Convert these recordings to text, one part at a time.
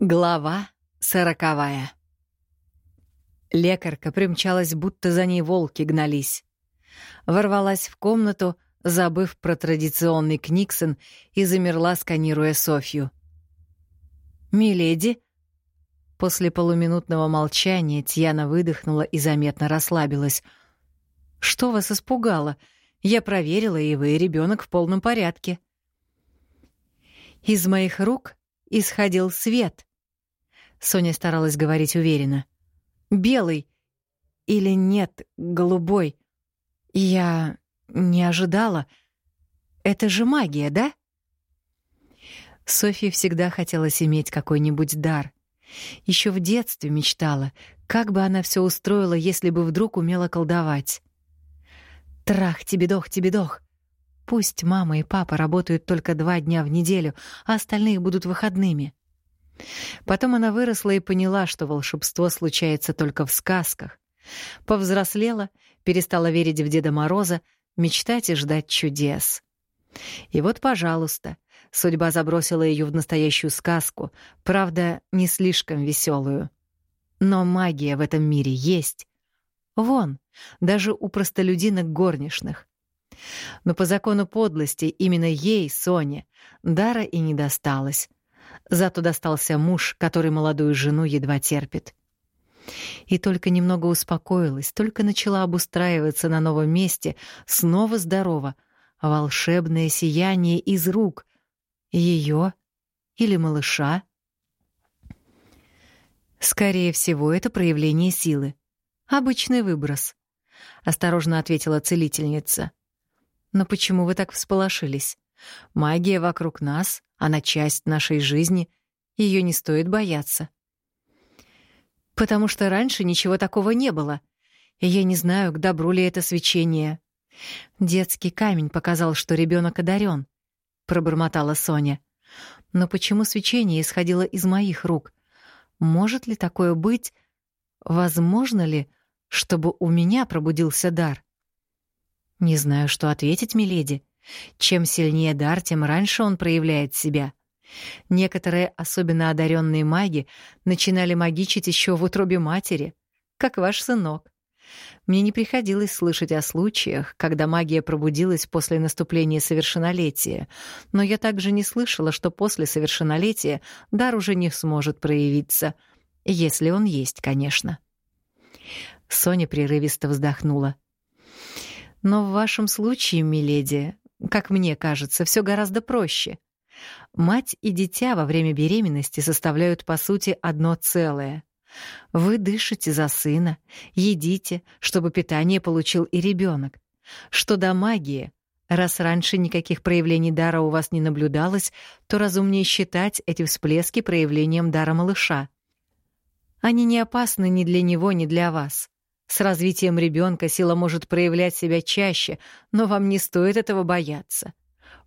Глава сороковая. Лекарка примчалась, будто за ней волки гнались. Ворвалась в комнату, забыв про традиционный Книксон, и замерла, сканируя Софью. «Миледи?» После полуминутного молчания Тьяна выдохнула и заметно расслабилась. «Что вас испугало? Я проверила, и вы, ребенок в полном порядке». Из моих рук исходил свет. Соня старалась говорить уверенно. «Белый. Или нет, голубой. Я не ожидала. Это же магия, да?» Софье всегда хотелось иметь какой-нибудь дар. Еще в детстве мечтала, как бы она все устроила, если бы вдруг умела колдовать. Трах, тебе дох, тебе дох. Пусть мама и папа работают только два дня в неделю, а остальные будут выходными. Потом она выросла и поняла, что волшебство случается только в сказках. Повзрослела, перестала верить в Деда Мороза, мечтать и ждать чудес. И вот, пожалуйста, судьба забросила ее в настоящую сказку, правда, не слишком веселую. Но магия в этом мире есть. Вон, даже у простолюдинок горничных. Но по закону подлости именно ей, Соне, дара и не досталось. Зато достался муж, который молодую жену едва терпит. И только немного успокоилась, только начала обустраиваться на новом месте, снова здорова, волшебное сияние из рук. Ее или малыша? Скорее всего, это проявление силы. Обычный выброс, — осторожно ответила целительница. Но почему вы так всполошились? Магия вокруг нас, она часть нашей жизни, ее не стоит бояться. Потому что раньше ничего такого не было, и я не знаю, к добру ли это свечение. Детский камень показал, что ребенок одарен, пробормотала Соня. Но почему свечение исходило из моих рук? Может ли такое быть? Возможно ли, чтобы у меня пробудился дар? Не знаю, что ответить, миледи. Чем сильнее дар, тем раньше он проявляет себя. Некоторые, особенно одаренные маги, начинали магичить еще в утробе матери, как ваш сынок. Мне не приходилось слышать о случаях, когда магия пробудилась после наступления совершеннолетия, но я также не слышала, что после совершеннолетия дар уже не сможет проявиться, если он есть, конечно. Соня прерывисто вздохнула. Но в вашем случае, миледи, как мне кажется, все гораздо проще. Мать и дитя во время беременности составляют, по сути, одно целое. Вы дышите за сына, едите, чтобы питание получил и ребенок. Что до магии, раз раньше никаких проявлений дара у вас не наблюдалось, то разумнее считать эти всплески проявлением дара малыша. Они не опасны ни для него, ни для вас. С развитием ребенка сила может проявлять себя чаще, но вам не стоит этого бояться.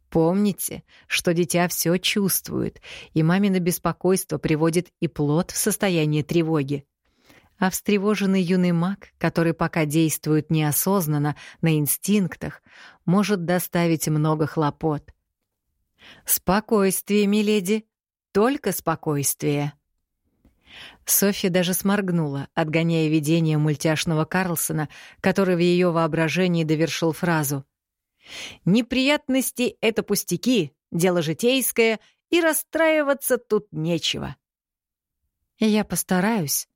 Помните, что дитя все чувствует, и мамино беспокойство приводит и плод в состояние тревоги. А встревоженный юный маг, который пока действует неосознанно, на инстинктах, может доставить много хлопот. Спокойствие, миледи, только спокойствие. Софья даже сморгнула, отгоняя видение мультяшного Карлсона, который в ее воображении довершил фразу. «Неприятности — это пустяки, дело житейское, и расстраиваться тут нечего». «Я постараюсь».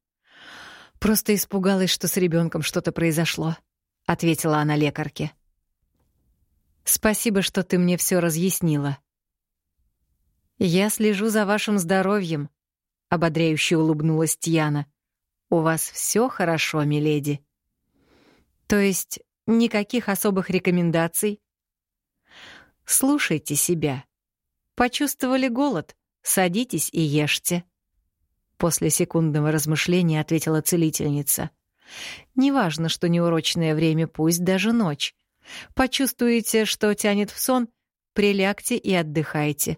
«Просто испугалась, что с ребенком что-то произошло», — ответила она лекарке. «Спасибо, что ты мне все разъяснила». «Я слежу за вашим здоровьем», ободряюще улыбнулась Тьяна. У вас все хорошо, миледи. То есть никаких особых рекомендаций? Слушайте себя. Почувствовали голод? Садитесь и ешьте. После секундного размышления ответила целительница. Неважно, что неурочное время, пусть даже ночь. Почувствуете, что тянет в сон, прилягте и отдыхайте,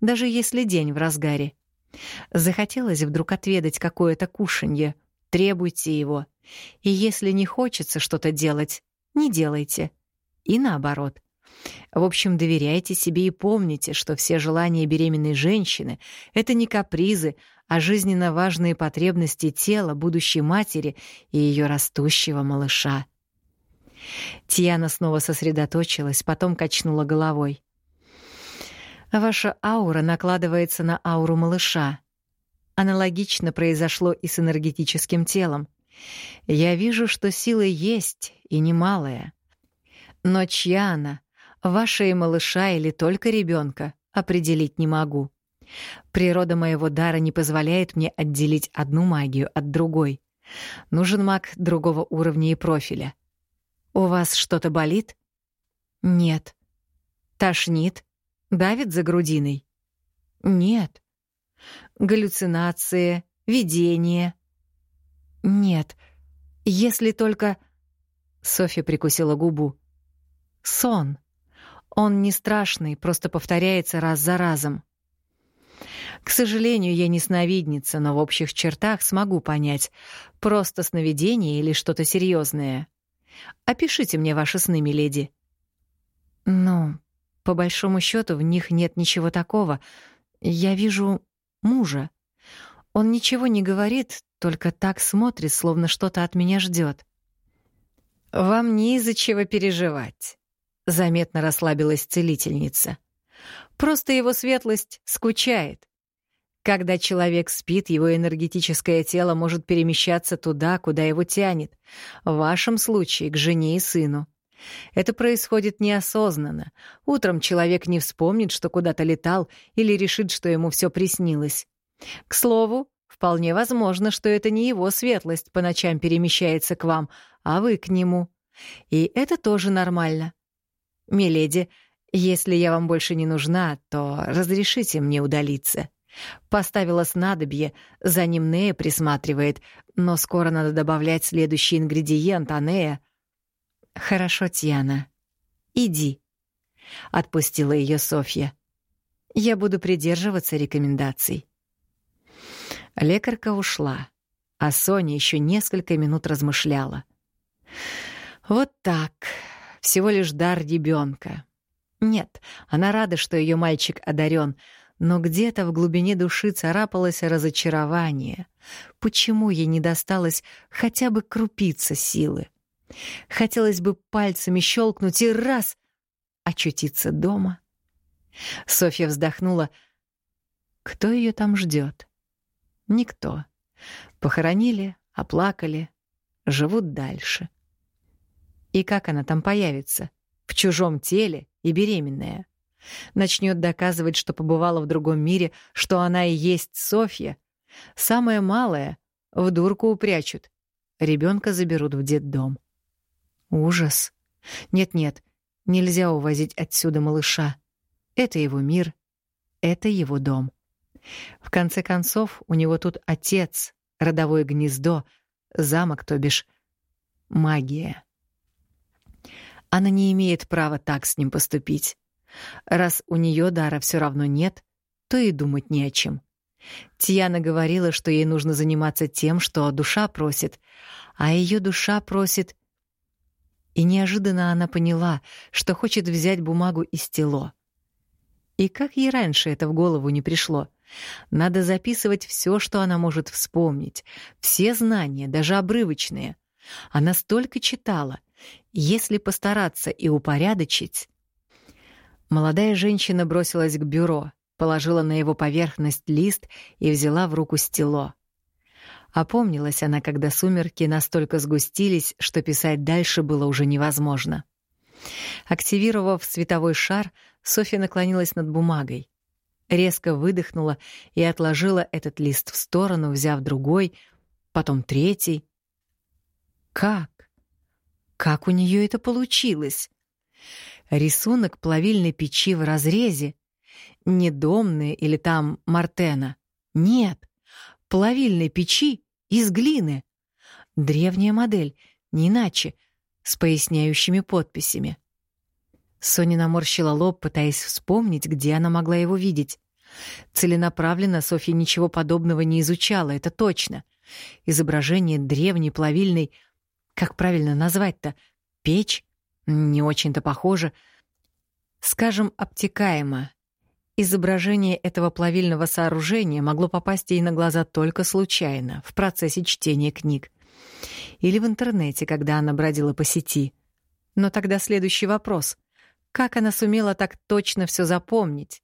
даже если день в разгаре. Захотелось вдруг отведать какое-то кушанье. Требуйте его. И если не хочется что-то делать, не делайте. И наоборот. В общем, доверяйте себе и помните, что все желания беременной женщины — это не капризы, а жизненно важные потребности тела будущей матери и ее растущего малыша. Тиана снова сосредоточилась, потом качнула головой. Ваша аура накладывается на ауру малыша. Аналогично произошло и с энергетическим телом. Я вижу, что сила есть, и немалая. Но чья она, ваша и малыша или только ребенка, определить не могу. Природа моего дара не позволяет мне отделить одну магию от другой. Нужен маг другого уровня и профиля. У вас что-то болит? Нет. Тошнит? Давит за грудиной? Нет. Галлюцинации, видение? Нет. Если только... Софья прикусила губу. Сон. Он не страшный, просто повторяется раз за разом. К сожалению, я не сновидница, но в общих чертах смогу понять, просто сновидение или что-то серьезное. Опишите мне ваши сны, миледи. Ну, по большому счету, в них нет ничего такого. Я вижу мужа. Он ничего не говорит, только так смотрит, словно что-то от меня ждет. Вам не из-за чего переживать. Заметно расслабилась целительница. Просто его светлость скучает. Когда человек спит, его энергетическое тело может перемещаться туда, куда его тянет. В вашем случае — к жене и сыну. Это происходит неосознанно. Утром человек не вспомнит, что куда-то летал, или решит, что ему все приснилось. К слову, вполне возможно, что это не его светлость по ночам перемещается к вам, а вы к нему. И это тоже нормально. Миледи, если я вам больше не нужна, то разрешите мне удалиться. Поставила снадобье, за ним Нея присматривает, но скоро надо добавлять следующий ингредиент, а Нея... «Хорошо, Тьяна. Иди», — отпустила ее Софья. «Я буду придерживаться рекомендаций». Лекарка ушла, а Соня еще несколько минут размышляла. «Вот так. Всего лишь дар ребенка. Нет, она рада, что ее мальчик одарен, но где-то в глубине души царапалось разочарование. Почему ей не досталось хотя бы крупица силы? Хотелось бы пальцами щелкнуть и раз — очутиться дома. Софья вздохнула. Кто ее там ждет? Никто. Похоронили, оплакали, живут дальше. И как она там появится? В чужом теле и беременная. Начнет доказывать, что побывала в другом мире, что она и есть Софья. Самое малое — в дурку упрячут. Ребенка заберут в детдом. Ужас. Нет-нет, нельзя увозить отсюда малыша. Это его мир, это его дом. В конце концов, у него тут отец, родовое гнездо, замок, то бишь магия. Она не имеет права так с ним поступить. Раз у нее дара все равно нет, то и думать не о чем. Тиана говорила, что ей нужно заниматься тем, что душа просит, а ее душа просит и неожиданно она поняла, что хочет взять бумагу и стело. И как ей раньше это в голову не пришло? Надо записывать все, что она может вспомнить, все знания, даже обрывочные. Она столько читала. Если постараться и упорядочить... Молодая женщина бросилась к бюро, положила на его поверхность лист и взяла в руку стело. Опомнилась она, когда сумерки настолько сгустились, что писать дальше было уже невозможно. Активировав световой шар, Софья наклонилась над бумагой. Резко выдохнула и отложила этот лист в сторону, взяв другой, потом третий. Как? Как у нее это получилось? Рисунок плавильной печи в разрезе. Не домные или там мартена. Нет. Плавильной печи из глины. Древняя модель, не иначе, с поясняющими подписями. Соня наморщила лоб, пытаясь вспомнить, где она могла его видеть. Целенаправленно Софья ничего подобного не изучала, это точно. Изображение древней плавильной... Как правильно назвать-то? Печь? Не очень-то похоже. Скажем, обтекаемо. Изображение этого плавильного сооружения могло попасть ей на глаза только случайно, в процессе чтения книг. Или в интернете, когда она бродила по сети. Но тогда следующий вопрос. Как она сумела так точно все запомнить?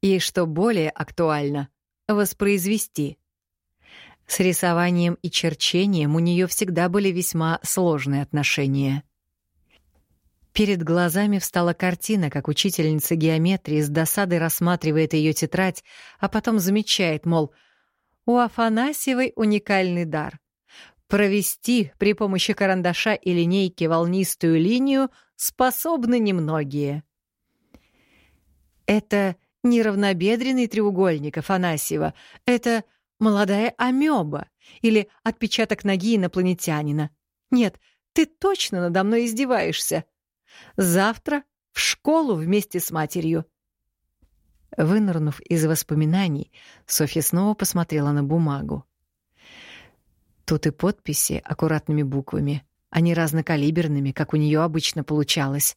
И, что более актуально, воспроизвести. С рисованием и черчением у нее всегда были весьма сложные отношения. Перед глазами встала картина, как учительница геометрии с досадой рассматривает ее тетрадь, а потом замечает, мол, у Афанасьевой уникальный дар. Провести при помощи карандаша и линейки волнистую линию способны немногие. Это неравнобедренный треугольник Афанасьева, это молодая амеба или отпечаток ноги инопланетянина. Нет, ты точно надо мной издеваешься. Завтра в школу вместе с матерью. Вынырнув из воспоминаний, Софья снова посмотрела на бумагу. Тут и подписи аккуратными буквами, а не разнокалиберными, как у нее обычно получалось.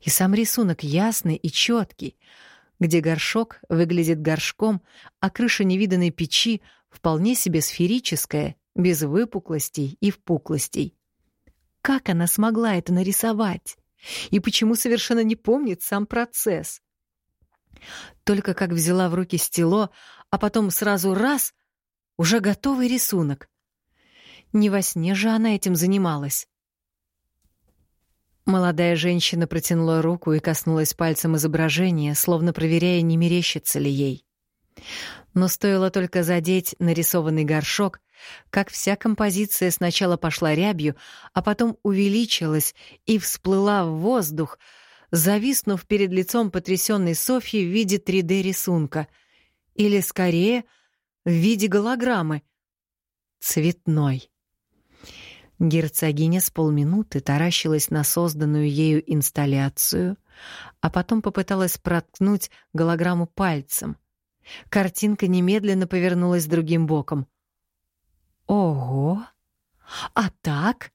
И сам рисунок ясный и четкий, где горшок выглядит горшком, а крыша невиданной печи вполне себе сферическая, без выпуклостей и впуклостей. Как она смогла это нарисовать? И почему совершенно не помнит сам процесс? Только как взяла в руки стело, а потом сразу раз — уже готовый рисунок. Не во сне же она этим занималась. Молодая женщина протянула руку и коснулась пальцем изображения, словно проверяя, не мерещится ли ей. Но стоило только задеть нарисованный горшок, как вся композиция сначала пошла рябью, а потом увеличилась и всплыла в воздух, зависнув перед лицом потрясенной Софьи в виде 3D-рисунка. Или, скорее, в виде голограммы. Цветной. Герцогиня с полминуты таращилась на созданную ею инсталляцию, а потом попыталась проткнуть голограмму пальцем. Картинка немедленно повернулась другим боком. Ого! А так?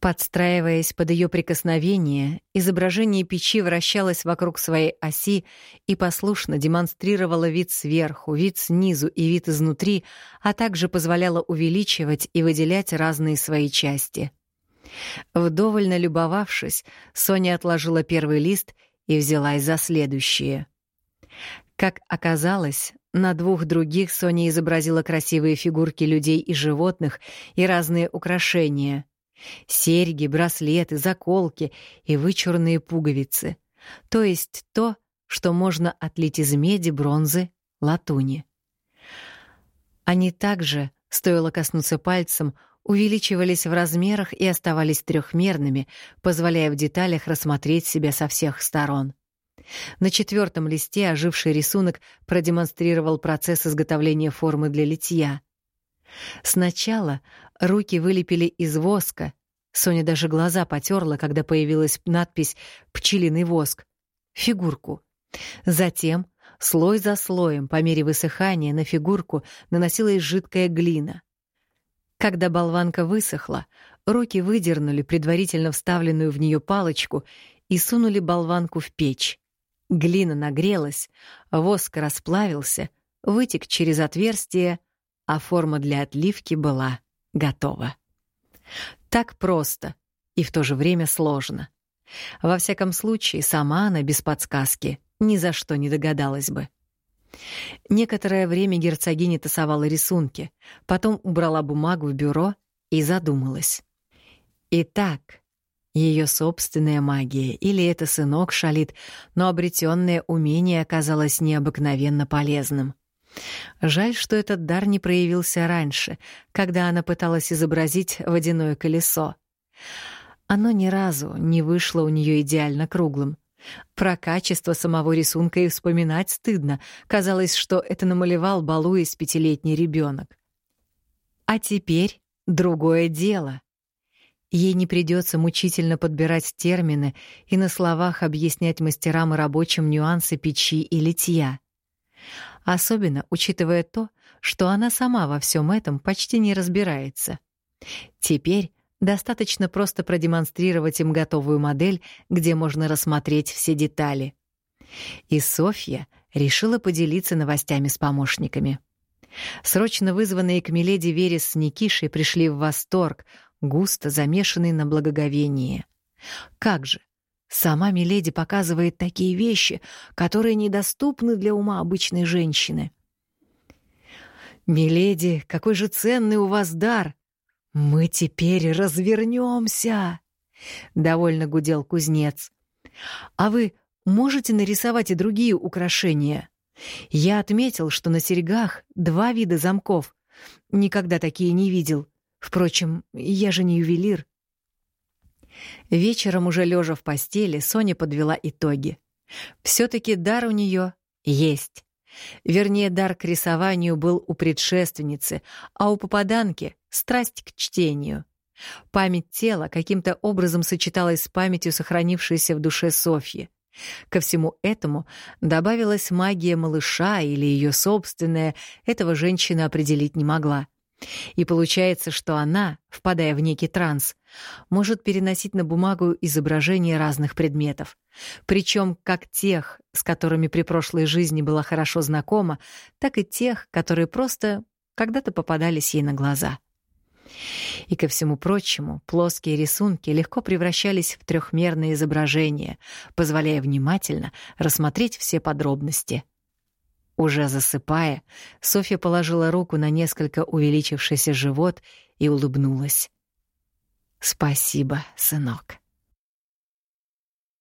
Подстраиваясь под ее прикосновение, изображение печи вращалось вокруг своей оси и послушно демонстрировало вид сверху, вид снизу и вид изнутри, а также позволяло увеличивать и выделять разные свои части. Вдоволь налюбовавшись, Соня отложила первый лист и взялась за следующие. Как оказалось, на двух других Соня изобразила красивые фигурки людей и животных и разные украшения. Серьги, браслеты, заколки и вычурные пуговицы. То есть то, что можно отлить из меди, бронзы, латуни. Они также, стоило коснуться пальцем, увеличивались в размерах и оставались трехмерными, позволяя в деталях рассмотреть себя со всех сторон. На четвертом листе оживший рисунок продемонстрировал процесс изготовления формы для литья. Сначала руки вылепили из воска. Соня даже глаза потерла, когда появилась надпись «Пчелиный воск» — фигурку. Затем, слой за слоем, по мере высыхания, на фигурку наносилась жидкая глина. Когда болванка высохла, руки выдернули предварительно вставленную в нее палочку и сунули болванку в печь. Глина нагрелась, воск расплавился, вытек через отверстие, а форма для отливки была готова. Так просто и в то же время сложно. Во всяком случае, сама она без подсказки ни за что не догадалась бы. Некоторое время герцогиня тасовала рисунки, потом убрала бумагу в бюро и задумалась. Итак, ее собственная магия или это сынок шалит, но обретенное умение оказалось необыкновенно полезным. Жаль, что этот дар не проявился раньше, когда она пыталась изобразить водяное колесо. Оно ни разу не вышло у нее идеально круглым. Про качество самого рисунка и вспоминать стыдно. Казалось, что это намалевал, балуясь пятилетний ребенок. А теперь другое дело. Ей не придется мучительно подбирать термины и на словах объяснять мастерам и рабочим нюансы печи и литья. Особенно учитывая то, что она сама во всем этом почти не разбирается. Теперь Достаточно просто продемонстрировать им готовую модель, где можно рассмотреть все детали. И Софья решила поделиться новостями с помощниками. Срочно вызванные к Миледи Верес с Никишей пришли в восторг, густо замешанный на благоговении. Как же! Сама Миледи показывает такие вещи, которые недоступны для ума обычной женщины. «Миледи, какой же ценный у вас дар! Мы теперь развернемся!» — довольно гудел кузнец. «А вы можете нарисовать и другие украшения?» Я отметил, что на серьгах два вида замков. Никогда такие не видел. Впрочем, я же не ювелир. Вечером, уже лежа в постели, Соня подвела итоги. Все-таки дар у нее есть. Вернее, дар к рисованию был у предшественницы, а у попаданки — страсть к чтению. Память тела каким-то образом сочеталась с памятью, сохранившейся в душе Софьи. Ко всему этому добавилась магия малыша или ее собственная, этого женщина определить не могла. И получается, что она, впадая в некий транс, может переносить на бумагу изображения разных предметов. Причем как тех, с которыми при прошлой жизни была хорошо знакома, так и тех, которые просто когда-то попадались ей на глаза. И ко всему прочему, плоские рисунки легко превращались в трехмерные изображения, позволяя внимательно рассмотреть все подробности — уже засыпая, Софья положила руку на несколько увеличившийся живот и улыбнулась. «Спасибо, сынок».